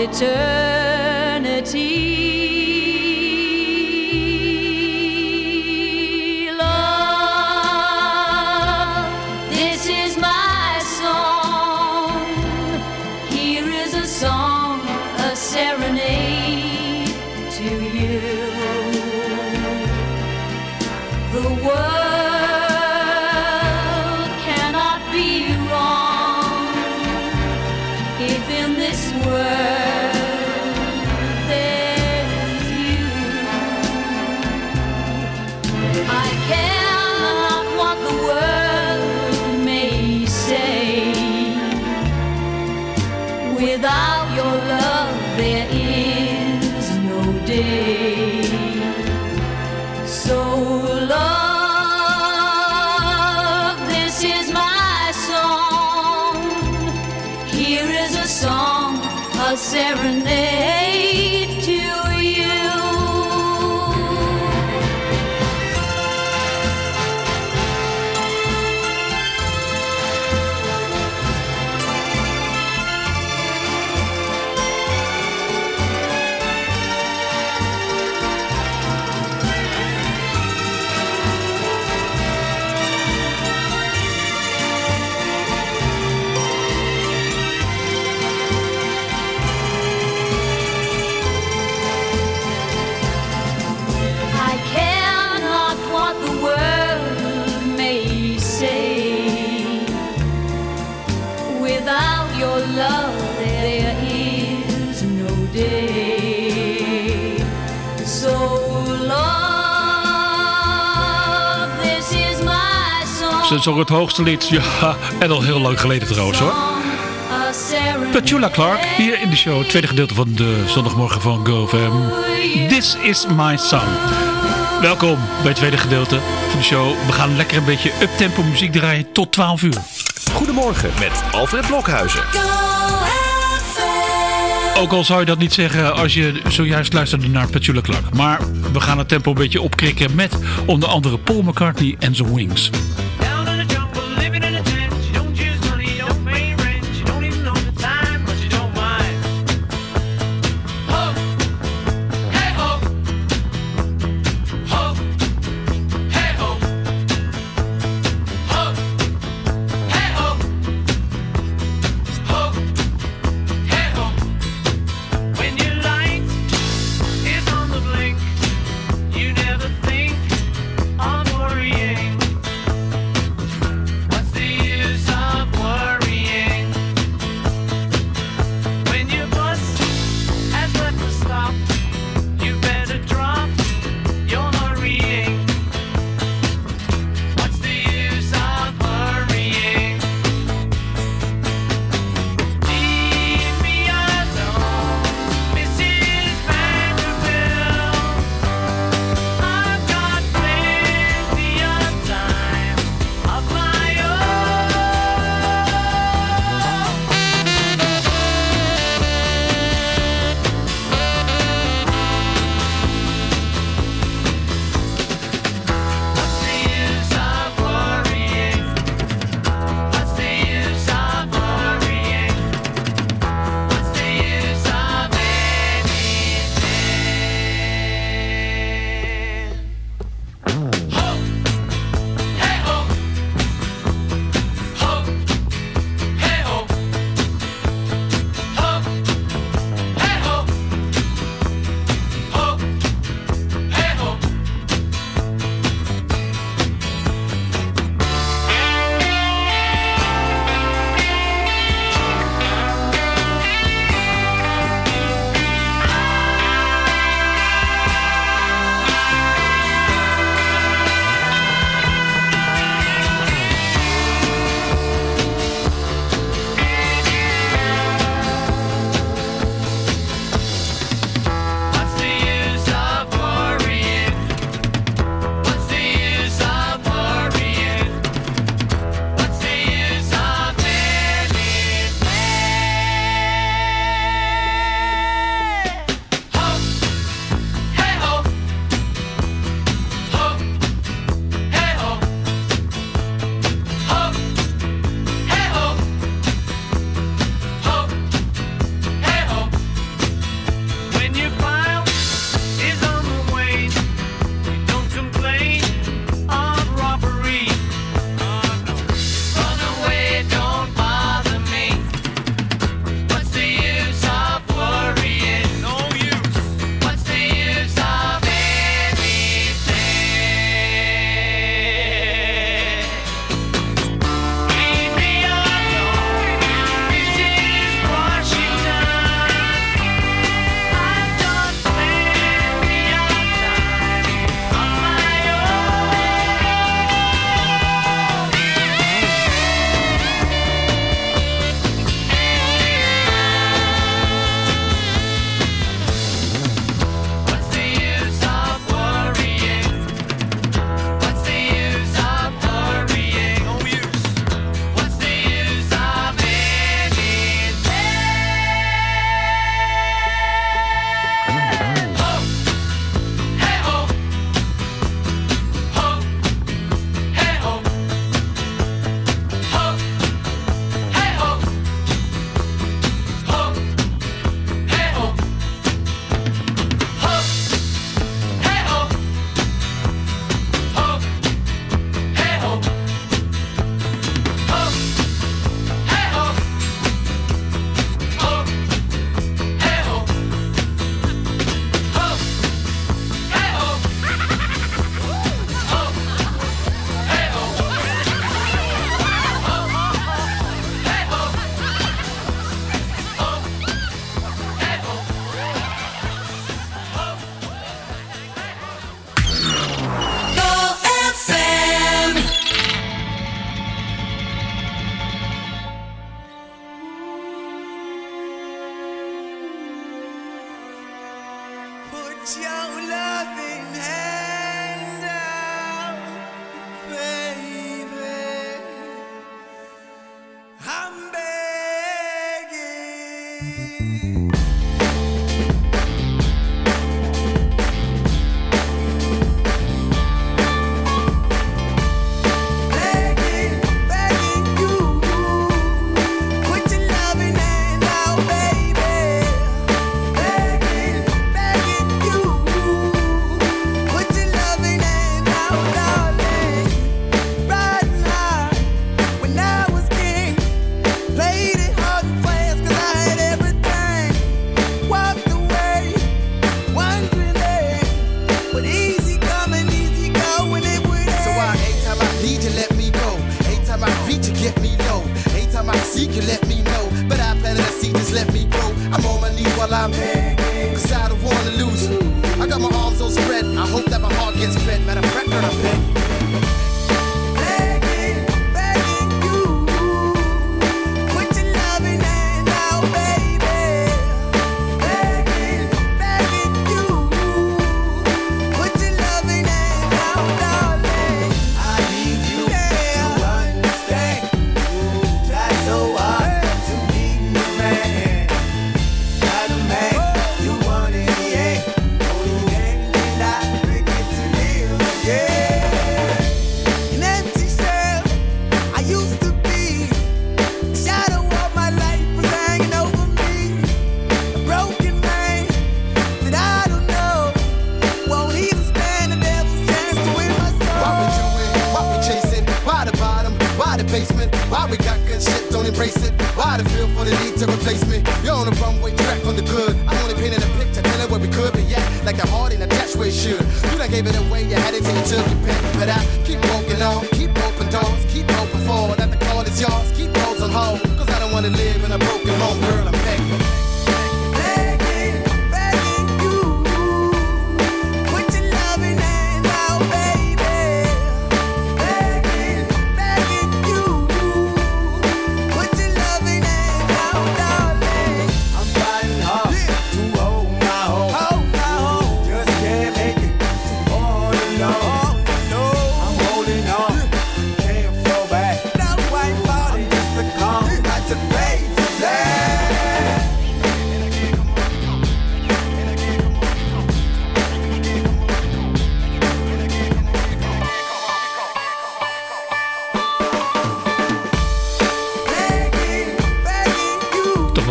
eternity. burning. Zong het hoogste lied. Ja, en al heel lang geleden trouwens hoor. Petula Clark, hier in de show. Het tweede gedeelte van de zondagmorgen van GoFam. This is my song. Welkom bij het tweede gedeelte van de show. We gaan lekker een beetje uptempo muziek draaien tot 12 uur. Goedemorgen met Alfred Blokhuizen. Ook al zou je dat niet zeggen als je zojuist luisterde naar Petula Clark. Maar we gaan het tempo een beetje opkrikken met onder andere Paul McCartney en zijn Wings.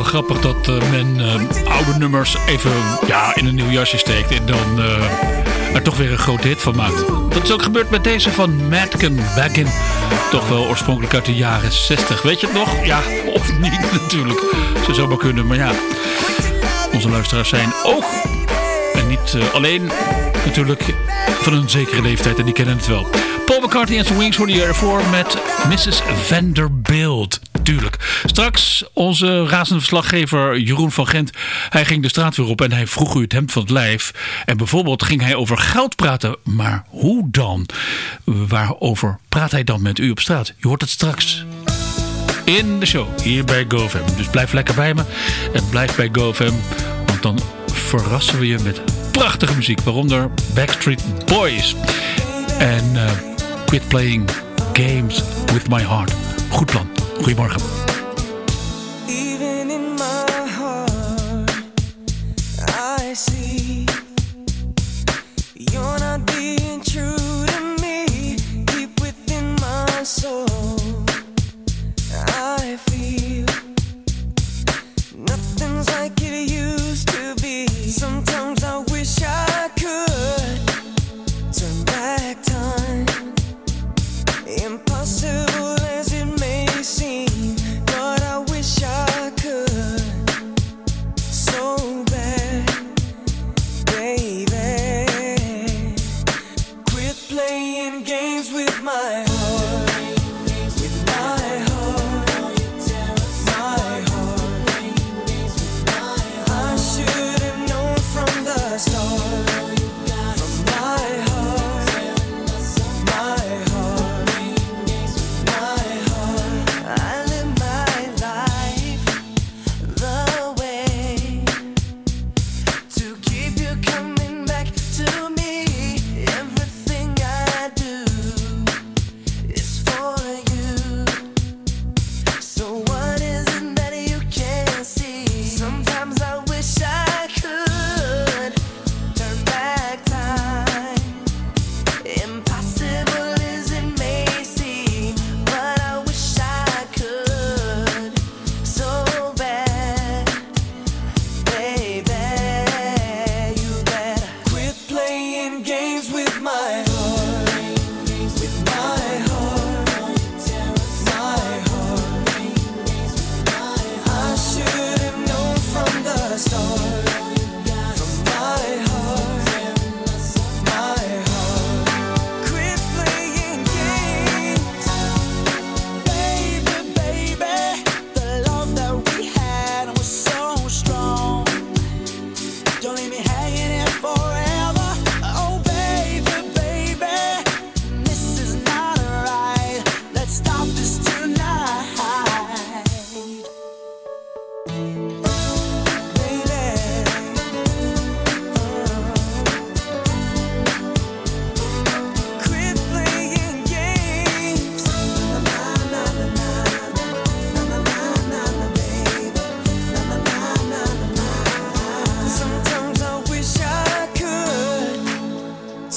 grappig dat eh, men eh, oude nummers even ja, in een nieuw jasje steekt. En dan eh, er toch weer een grote hit van maakt. Dat is ook gebeurd met deze van Madken Back. Toch wel oorspronkelijk uit de jaren 60. Weet je het nog? Ja, of niet natuurlijk. Ze zou maar kunnen, maar ja. Onze luisteraars zijn ook. En niet alleen natuurlijk van een zekere leeftijd. En die kennen het wel. Paul McCartney en zijn Wings worden hiervoor met Mrs. Vanderbilt. Straks onze razende verslaggever Jeroen van Gent. Hij ging de straat weer op en hij vroeg u het hemd van het lijf. En bijvoorbeeld ging hij over geld praten. Maar hoe dan? Waarover praat hij dan met u op straat? Je hoort het straks in de show hier bij GoFam. Dus blijf lekker bij me en blijf bij GoFam. Want dan verrassen we je met prachtige muziek. Waaronder Backstreet Boys. En eh, Quit Playing Games With My Heart. Goed plan. Goedemorgen.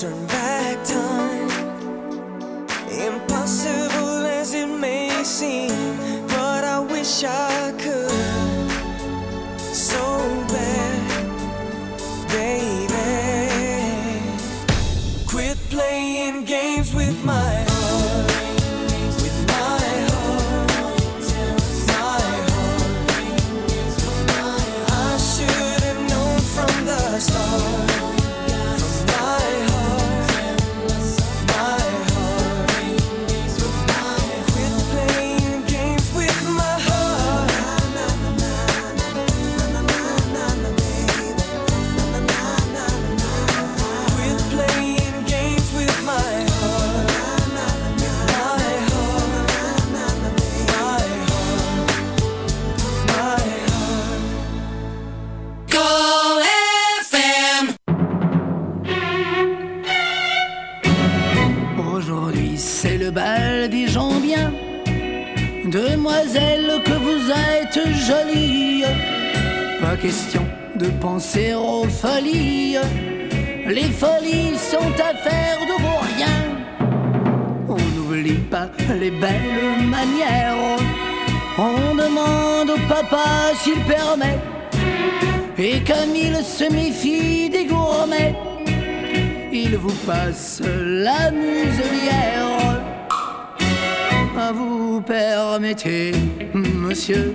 turn back time. Question de penser aux folies. Les folies sont affaires de vos riens On n'oublie pas les belles manières. On demande au papa s'il permet. Et comme il se méfie des gourmets il vous passe la muselière. Vous permettez, monsieur,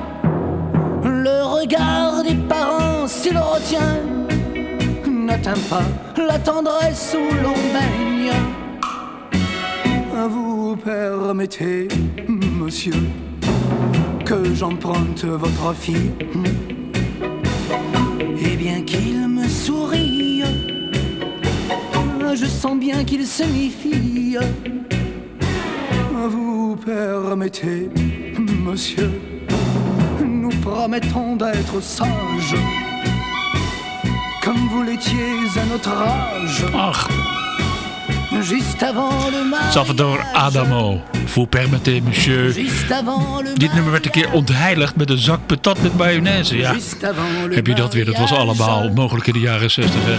Le regard des parents, s'il retient, n'atteint pas la tendresse où l'on baigne. Vous permettez, monsieur, que j'emprunte votre fille? Et bien qu'il me sourie, je sens bien qu'il se méfie. Vous permettez, monsieur, promettons d'être sages, comme vous l'étiez à notre âge, Ach, juste avant le. Salvador Adamo. Vous permettez, monsieur. Dit nummer werd een keer ontheiligd met een zak patat met mayonaise. Ja, heb je dat weer? Dat was allemaal mogelijk in de jaren 60. Hè?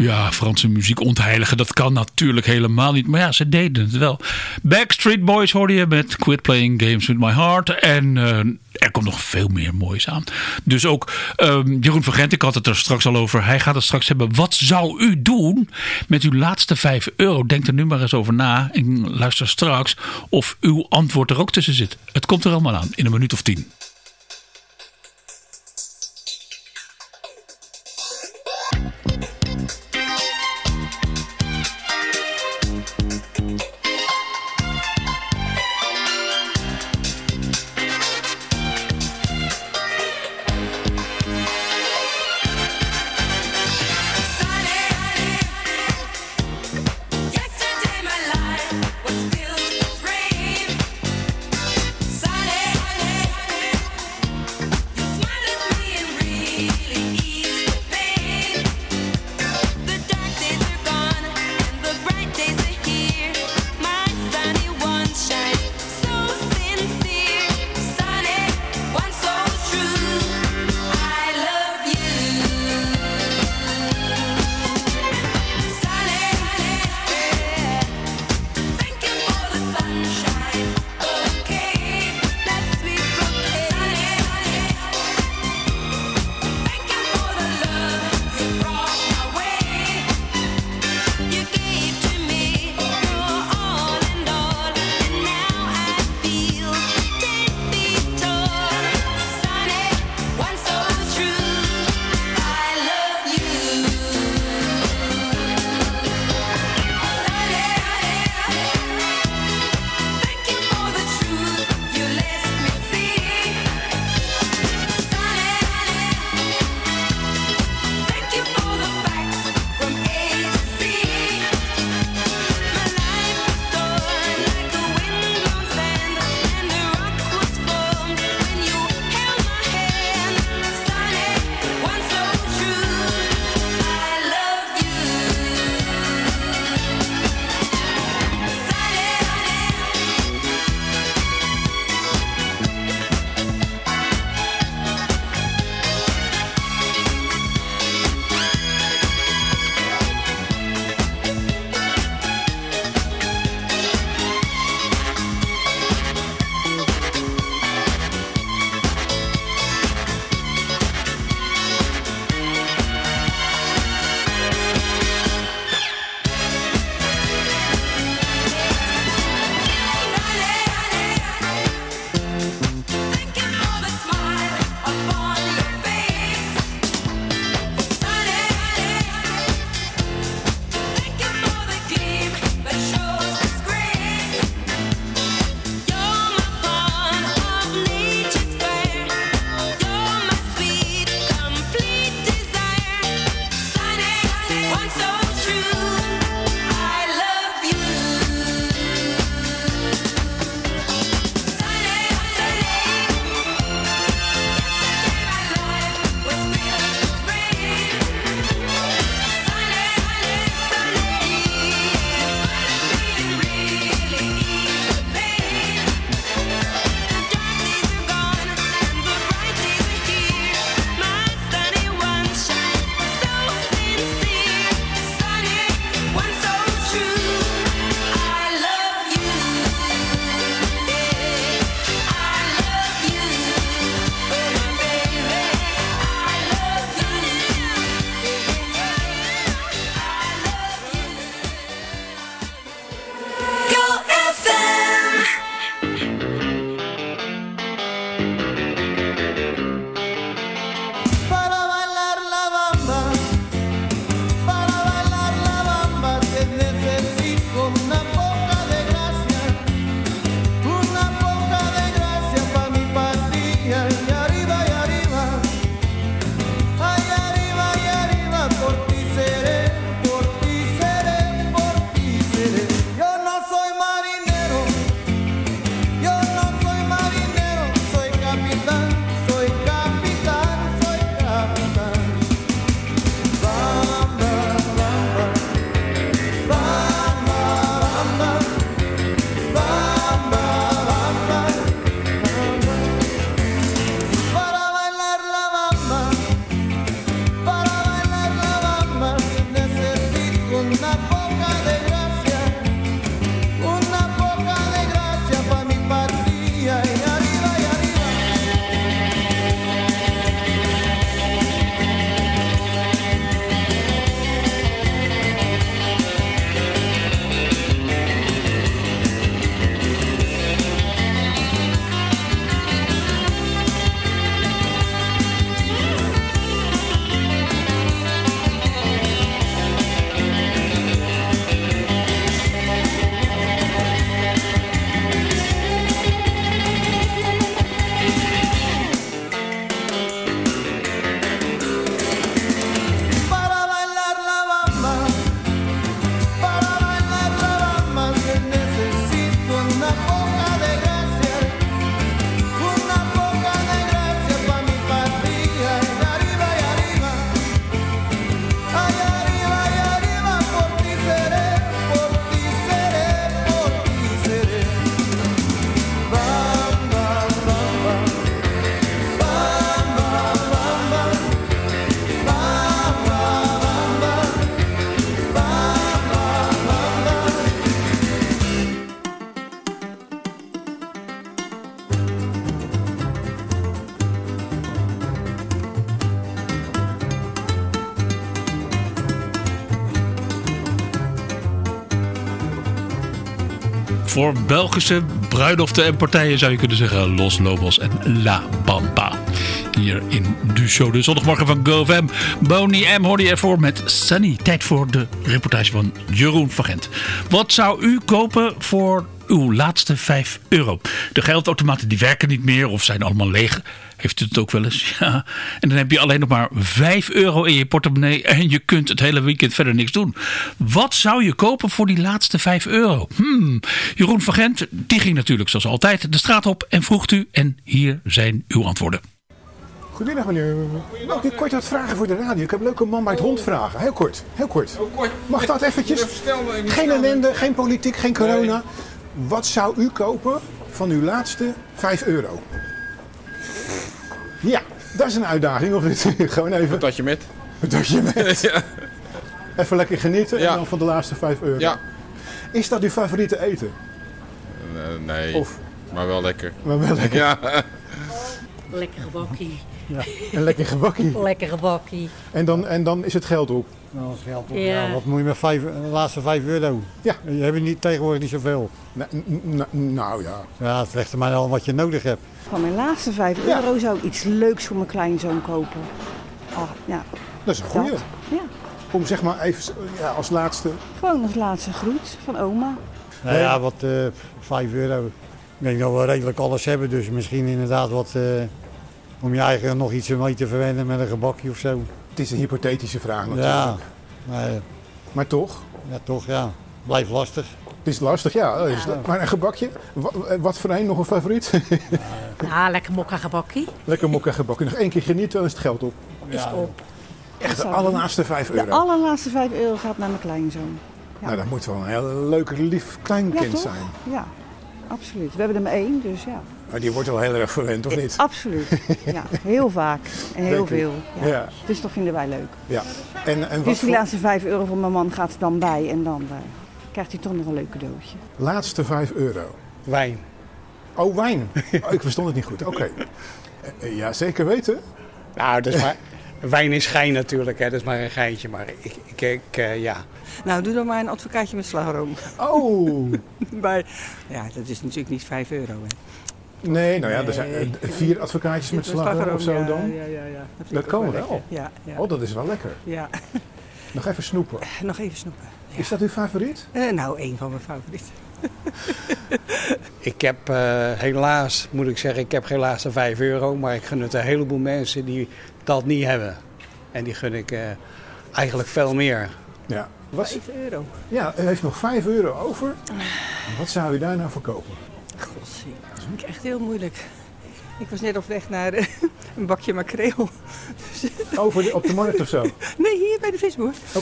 Ja, Franse muziek ontheiligen, dat kan natuurlijk helemaal niet. Maar ja, ze deden het wel. Backstreet Boys hoorde je met Quit Playing Games With My Heart. En eh, er komt nog veel meer moois aan. Dus ook ehm, Jeroen van Gent, ik had het er straks al over. Hij gaat het straks hebben. Wat zou u doen met uw laatste 5 euro? Denk er nu maar eens over na. En luister straks of uw antwoord er ook tussen zit. Het komt er allemaal aan in een minuut of tien. Voor Belgische bruiloften en partijen zou je kunnen zeggen Los Lobos en La Bamba. Hier in de show de zondagmorgen van GoFam. Bonnie M hoorde ervoor met Sunny. Tijd voor de reportage van Jeroen van Gent. Wat zou u kopen voor uw laatste 5 euro? De geldautomaten die werken niet meer of zijn allemaal leeg. Heeft u het ook wel eens? Ja. En dan heb je alleen nog maar 5 euro in je portemonnee en je kunt het hele weekend verder niks doen. Wat zou je kopen voor die laatste 5 euro? Hmm. Jeroen van Gent, die ging natuurlijk zoals altijd de straat op en vroeg u. En hier zijn uw antwoorden. Goedemiddag meneer. Mag ik kort wat vragen voor de radio? Ik heb een leuke man bij het hond vragen. Heel kort, heel kort. Mag dat eventjes? Geen ellende, geen politiek, geen corona. Wat zou u kopen van uw laatste 5 euro? Ja, dat is een uitdaging of niet? Gewoon even Dat je met. dat je met. Ja. Even lekker genieten en Ja. dan van de laatste 5 euro. ja. Is dat uw favoriete eten? Eh, nee, Of, maar wel lekker. maar wel lekker, Ja. Lekker gebakkie. een lekker gebakkie. Lekker gebakkie. En dan, en dan is het geld op. Nou, dat is geld op. Ja. Ja. wat moet je met vijf, de laatste 5 euro? Ja. Je hebt niet tegenwoordig niet zoveel. Nou, nou ja. Ja, het legt er maar al wat je nodig hebt. Van mijn laatste 5 Ja. euro zou ik iets leuks voor mijn kleinzoon kopen. Oh, ja, Dat is een goeie. dat. Ja, Om zeg maar even ja, als laatste. gewoon als laatste groet van oma. Nou ja, wat eh 5 euro. Ik denk dat we redelijk alles hebben, dus misschien inderdaad wat eh, om je eigen nog iets mee te verwennen met een gebakje of zo. Het is een hypothetische vraag natuurlijk. Ja, maar, eh, Maar toch, ja, toch ja. Blijft lastig. Het is lastig, ja. het is- Maar een gebakje, wa- wat voor een nog een favoriet? Ja, lekker mokka gebakkie. Lekker mokka gebakje. Nog één keer genieten, dan is het geld op. Is op. Echt de allerlaatste 5 De euro. allerlaatste 5 euro gaat naar mijn kleinzoon. ja. Nou, dat moet wel een heel leuk, lief Ja, kleinkind toch? zijn. Ja, absoluut. We hebben er maar één, dus ja. Maar die wordt wel heel erg verwend, of niet? Absoluut. Ja, heel vaak en heel veel. Ja. Ja. Dus dat vinden wij leuk. Ja. En, en wat Dus die voor laatste 5 euro van mijn man gaat er dan bij en dan eh, krijgt hij toch nog een leuk cadeautje. laatste 5 euro? Wijn. Oh, wijn. Oh, ik verstond het niet goed. Oké. Eh, eh, Ja, zeker weten. Nou, dat is maar, wijn is gein natuurlijk, hè. dat is maar een geintje. Maar ik, ik, ik eh, ja. Nou, doe dan maar een advocaatje met slagroom. Oh. Maar ja, dat is natuurlijk niet 5 euro. Hè. Nee, nou ja, er zijn vier advocaatjes met slagroom of zo ja, dan. Ja, ja, ja. Dat kan wel. ja. Oh, dat is wel lekker. ja. Nog even snoepen. Nog even snoepen. Is dat uw favoriet? Eh, nou, één van mijn favorieten. Ik heb eh, helaas, moet ik zeggen, ik heb geen laatste 5 euro. Maar ik gun het een heleboel mensen die dat niet hebben. En die gun ik eh, eigenlijk veel meer. Ja. Wat, 5 euro. ja, u heeft nog 5 euro over. Wat zou u daar nou voor kopen? Godzie, dat vind ik echt heel moeilijk. Ik was net op weg naar een bakje makreel. Over de, op de markt of zo? Oké. Nee, hier bij de visboer. Is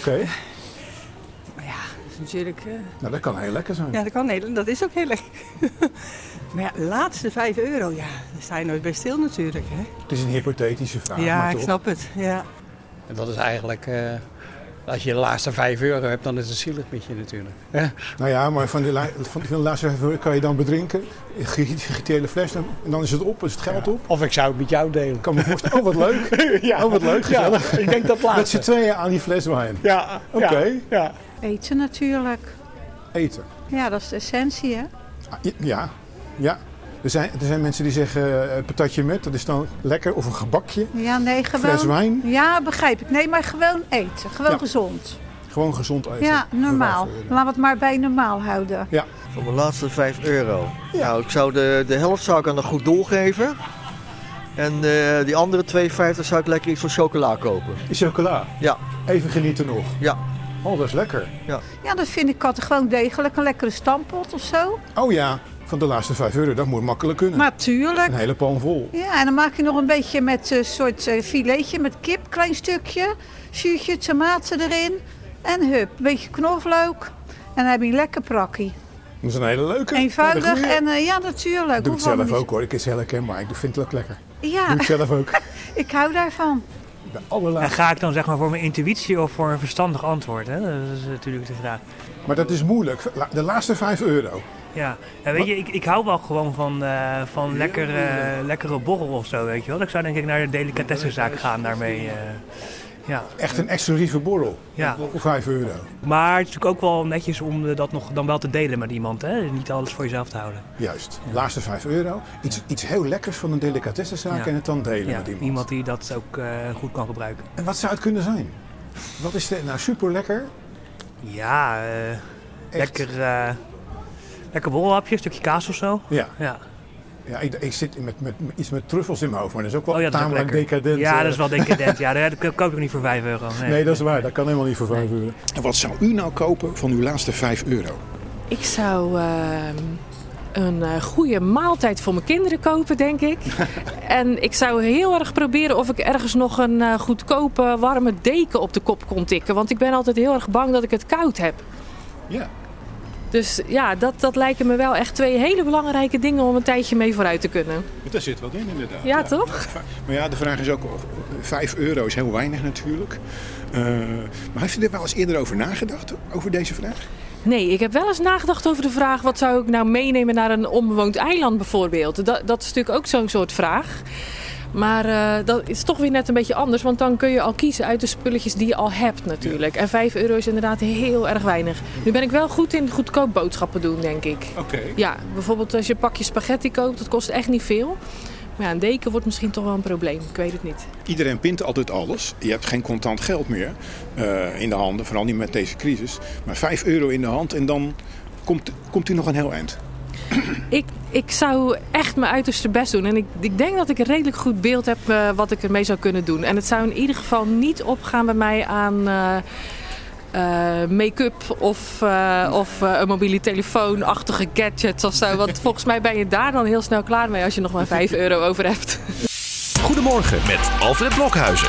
natuurlijk... eh, Nou, dat kan heel lekker zijn. ja, dat kan Nederland. Dat is ook heel lekker. maar ja, laatste 5 euro, ja, daar sta je nooit bij stil natuurlijk. Hè? Het is een hypothetische vraag. ja, maar ik toch. snap het. Ja. En dat is eigenlijk, eh, als je de laatste 5 euro hebt, dan is het zielig met je natuurlijk. hè. Nou ja, maar van de, la- van de laatste 5 euro kan je dan bedrinken. Hele fles dan- en dan is het op, is het geld op. Of ik zou het met jou delen. Ik kan me voorstellen, oh wat leuk. ja. Oh wat leuk, gezellig. Ja, ik denk dat Met z'n laatste. tweeën aan die fles wijn. Ja, Oké. ja, ja. Eten natuurlijk. Eten. Ja, dat is de essentie, hè? Ah, Ja, ja. Er zijn, er zijn mensen die zeggen eh, patatje met, dat is dan lekker. Of een gebakje. Ja, nee, gewoon... Fles wijn. Ja, begrijp ik. Nee, maar gewoon eten. Gewoon Ja. gezond. Gewoon gezond eten. Ja, normaal. Laten we het maar bij normaal houden. Ja. Voor mijn laatste 5 euro. Nou, ik zou de, de helft zou ik aan een goed doel geven. En eh, die andere 2,50 zou ik lekker iets voor chocola kopen. Is chocola? Ja. Even genieten nog. Ja. Oh, dat is lekker. Ja. Ja, dat vind ik altijd gewoon degelijk. Een lekkere stampot of zo. Oh ja, van de laatste 5 euro, dat moet makkelijk kunnen. Natuurlijk. Een hele pan vol. Ja, en dan maak je nog een beetje met een soort eh, filetje met kip, klein stukje. Zuurtje, tomaten erin. En hup, een beetje knoflook. En dan heb je een lekker prakkie. Dat is een hele leuke. Eenvoudig en eh, ja, natuurlijk. Ik doe het zelf ook hoor. Ik is heel herkenbaar. Ik vind het ook lekker. Ja, Doe het zelf ook. ik hou daarvan. De En ga ik dan zeg maar voor mijn intuïtie of voor een verstandig antwoord? Hè? Dat is natuurlijk de vraag. Maar dat is moeilijk. De laatste 5 euro. Ja, ja weet je, ik, ik hou wel gewoon van, eh, van lekker, eh, lekkere borrel of zo, weet je wel. Ik zou denk ik naar de delicatessenzaak gaan daarmee. Ja. Echt een exclusieve borrel. Ja. Voor 5 euro. Maar het is natuurlijk ook wel netjes om eh, dat nog dan wel te delen met iemand. Hè? Niet alles voor jezelf te houden. Juist. Laatste 5 euro. Iets, iets heel lekkers van een delicatessenzaak Ja. en het dan delen Ja, met iemand. iemand die dat ook eh, goed kan gebruiken. En wat zou het kunnen zijn? Wat is het nou super lekker? Ja, eh, lekker, eh lekker een stukje kaas of zo. Ja. Ja, Ja, ik, ik zit met, met, met iets met truffels in mijn hoofd, maar dat is ook wel oh, ja ook tamelijk decadent. Ja, eh. dat is wel decadent. ja, dat dat koop ik niet voor 5 euro. Nee, Nee, dat is waar. Dat kan helemaal niet voor 5 euro. En wat zou u nou kopen van uw laatste 5 euro? Ik zou ehm, een eh, goede maaltijd voor mijn kinderen kopen, denk ik. en ik zou heel erg proberen of ik ergens nog een eh, goedkope warme deken op de kop kon tikken. Want ik ben altijd heel erg bang dat ik het koud heb. Ja. Dus ja, dat, dat lijken me wel echt twee hele belangrijke dingen om een tijdje mee vooruit te kunnen. Daar zit wat in inderdaad. Ja, toch? Maar ja, de vraag is ook, 5 euro is heel weinig natuurlijk. Eh, maar heeft u er wel eens eerder over nagedacht, over deze vraag? Nee, ik heb wel eens nagedacht over de vraag: wat zou ik nou meenemen naar een onbewoond eiland bijvoorbeeld? Dat, dat is natuurlijk ook zo'n soort vraag. Maar eh, dat is toch weer net een beetje anders, want dan kun je al kiezen uit de spulletjes die je al hebt natuurlijk. En 5 euro is inderdaad heel erg weinig. Nu ben ik wel goed in goedkoop boodschappen doen, denk ik. Oké. Ja, bijvoorbeeld als je een pakje spaghetti koopt, dat kost echt niet veel. Maar ja, een deken wordt misschien toch wel een probleem. Ik weet het niet. Iedereen pint altijd alles. Je hebt geen contant geld meer eh, in de handen, vooral niet met deze crisis. Maar 5 euro in de hand en dan komt, komt u nog een heel eind. Ik, ik zou echt mijn uiterste best doen. En ik, ik denk dat ik een redelijk goed beeld heb eh, wat ik ermee zou kunnen doen. En het zou in ieder geval niet opgaan bij mij aan eh, eh, make-up of, eh, of eh, een mobiele telefoon-achtige gadgets of zo. Want volgens mij ben je daar dan heel snel klaar mee als je nog maar 5 euro over hebt. Goedemorgen met Alfred Blokhuizen.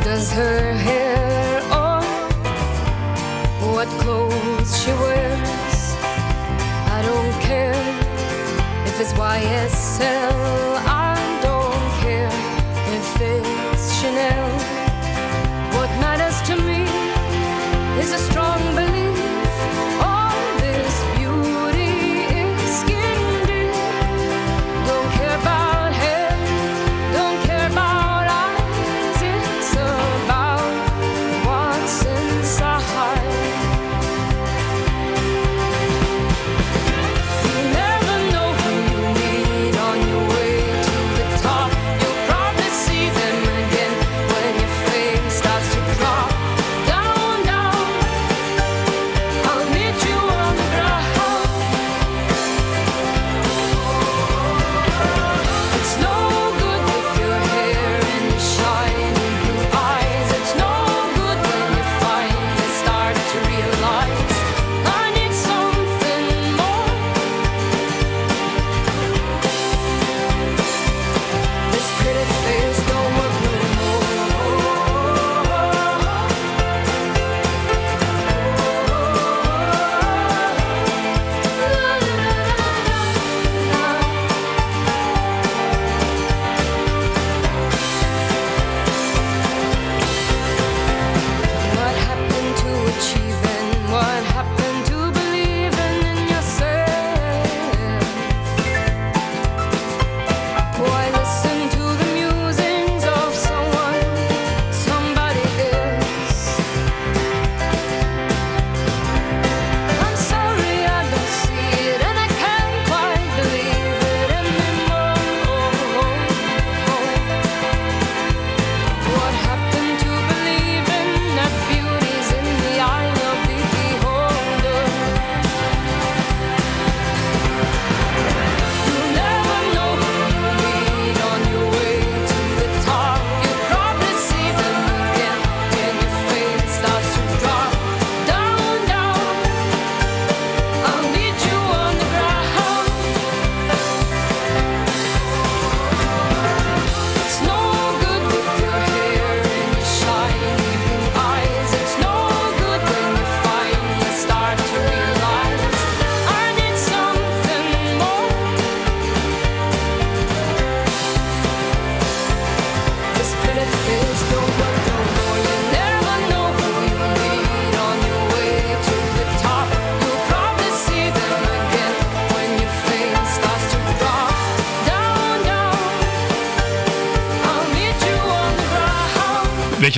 Does her hair or what clothes she wears. I don't care if it's YSL.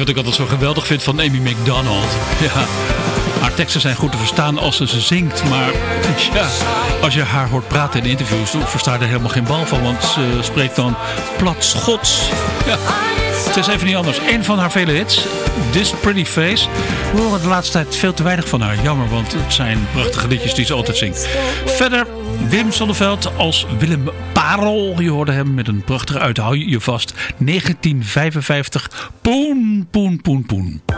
wat ik altijd zo geweldig vind van Amy McDonald. Ja. Haar teksten zijn goed te verstaan als ze ze zingt. Maar ja, als je haar hoort praten in interviews, dan versta je er helemaal geen bal van. Want ze spreekt dan plat schots. Ja. Het is even niet anders. Een van haar vele hits, This Pretty Face. We horen de laatste tijd veel te weinig van haar. Jammer, want het zijn prachtige liedjes die ze altijd zingt. Verder Wim Sonneveld als Willem Parel. Je hoorde hem met een prachtige uithoud je vast 1955 pun, pun, pun.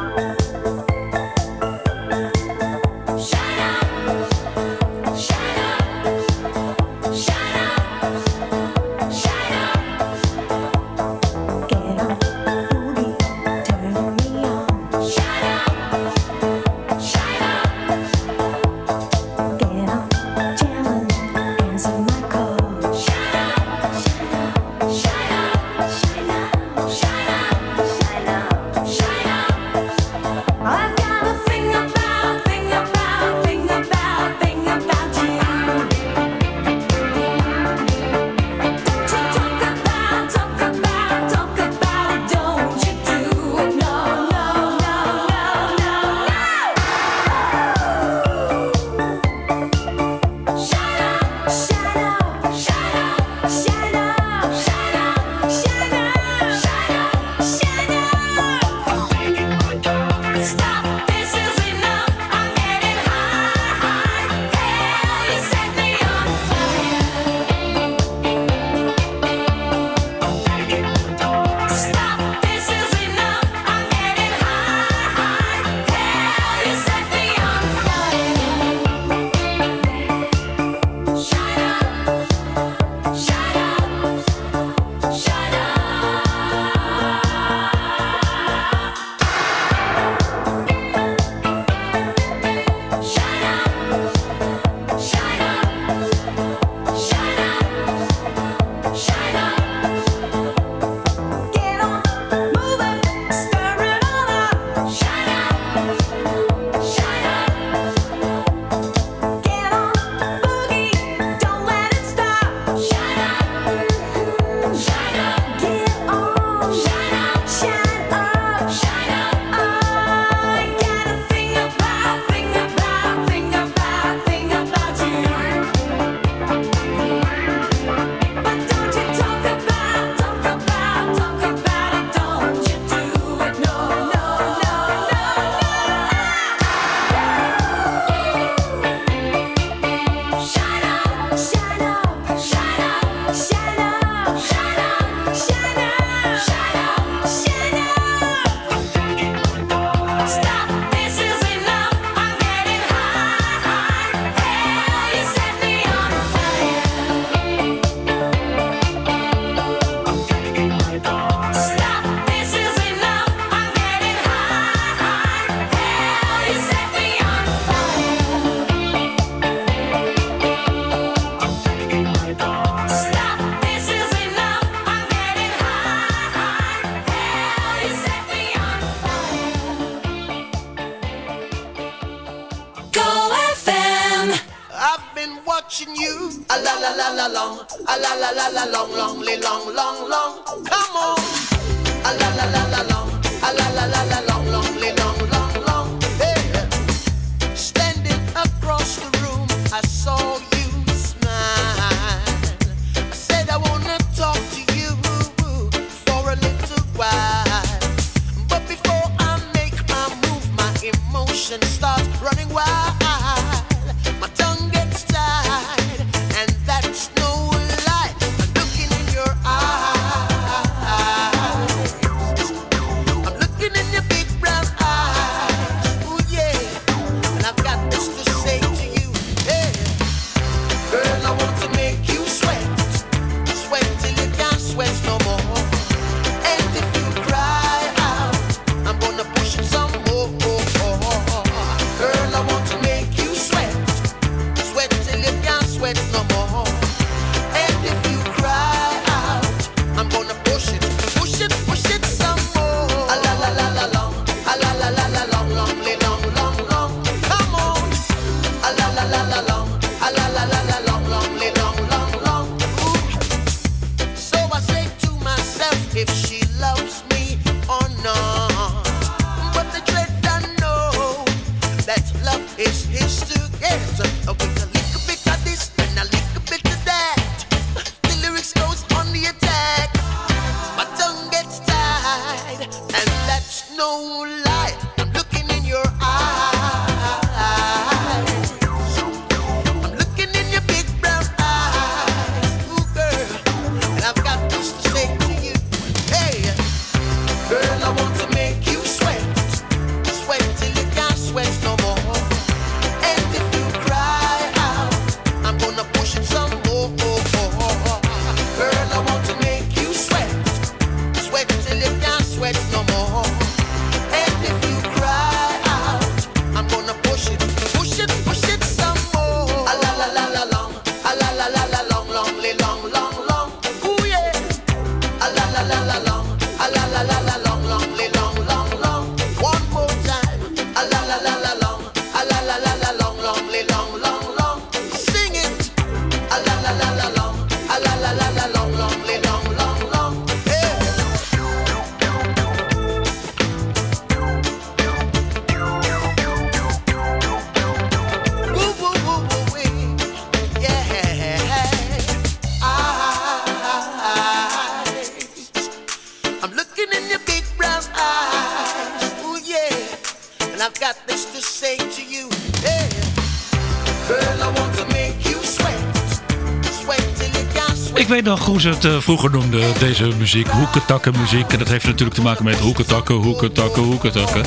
dan hoe ze het eh, vroeger noemden, deze muziek. Hoeketakkenmuziek. En dat heeft natuurlijk te maken met hoeketakken, hoeketakken, hoeketakken.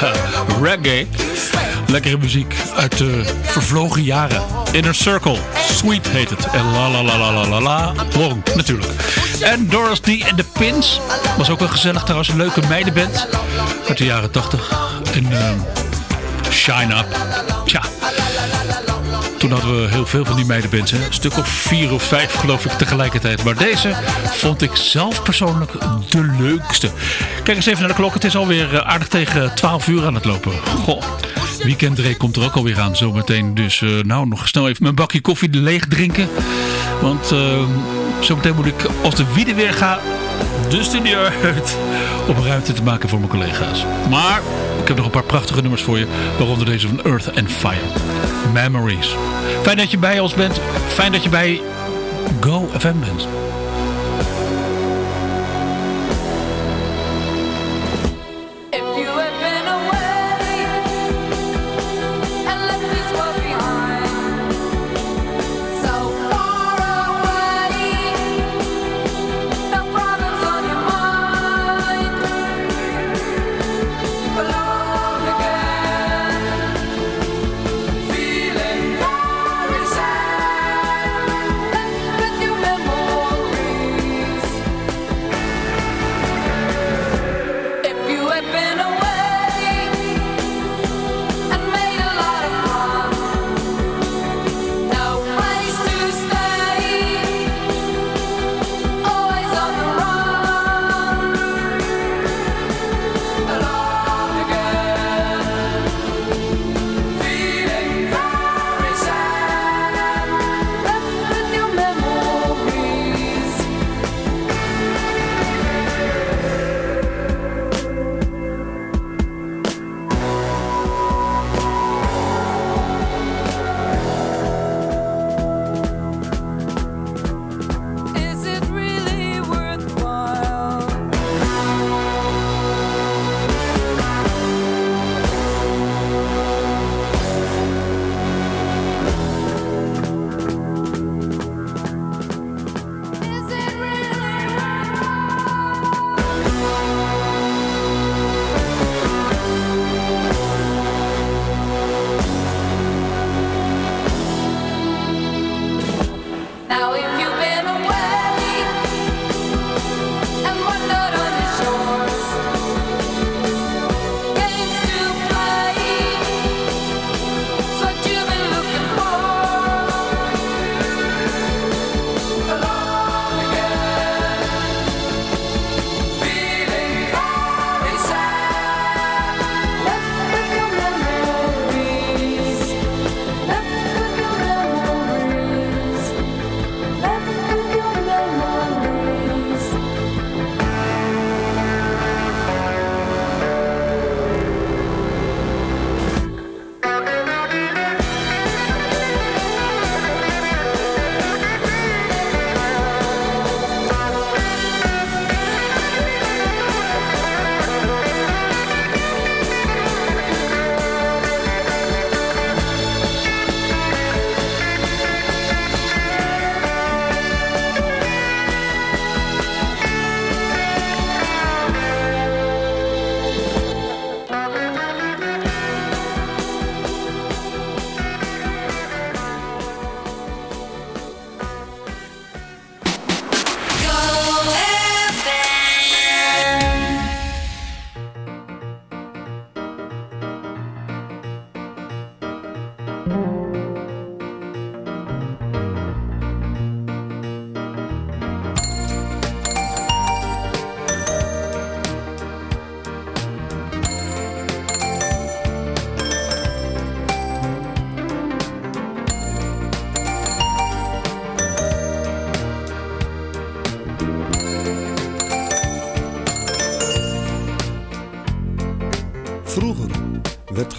Ja, reggae. Lekkere muziek uit de vervlogen jaren. Inner Circle. Sweet heet het. En la la la la la la la. Long, natuurlijk. En Doris D. en de Pins. Was ook wel gezellig trouwens. Een leuke meidenband. Uit de jaren 80. En uh, Shine Up. Tja. Toen hadden we heel veel van die meidenbands. Een stuk of vier of vijf geloof ik tegelijkertijd. Maar deze vond ik zelf persoonlijk de leukste. Kijk eens even naar de klok. Het is alweer eh, aardig tegen 12 uur aan het lopen. Goh. Weekendreek komt er ook alweer aan zometeen. Dus eh, nou, nog snel even mijn bakje koffie leeg drinken. Want uh, zometeen moet ik, als de wieden weer gaan de studio uit om ruimte te maken voor mijn collega's. Maar ik heb nog een paar prachtige nummers voor je, waaronder deze van Earth and Fire. Memories. Fijn dat je bij ons bent. Fijn dat je bij GoFM bent.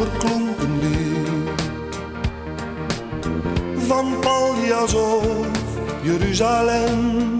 Steiger klonk een lied. Van Paljas of Jeruzalem.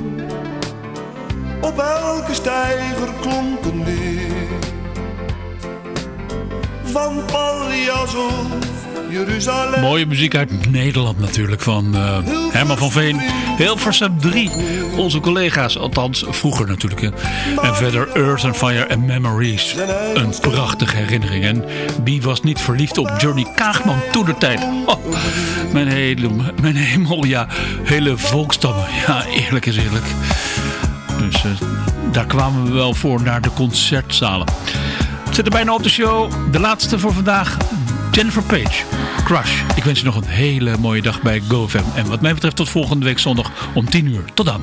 Op elke steiger klonk een lied van Jeruzalem. Mooie muziek uit Nederland natuurlijk van eh, Herman van Veen. Hilversum 3. Onze collega's, althans vroeger natuurlijk. Hè. En verder Earth and Fire and Memories. Een prachtige herinnering. En wie was niet verliefd op Johnny Kaagman toen de tijd? Oh, mijn, hele, mijn hemel, ja. Hele volkstammen. Ja, eerlijk is eerlijk. Dus eh, daar kwamen we wel voor naar de concertzalen. We zitten bijna op de show. De laatste voor vandaag. Jennifer Page. Crush. Ik wens je nog een hele mooie dag bij GoFam. En wat mij betreft tot volgende week zondag om 10 uur. Tot dan.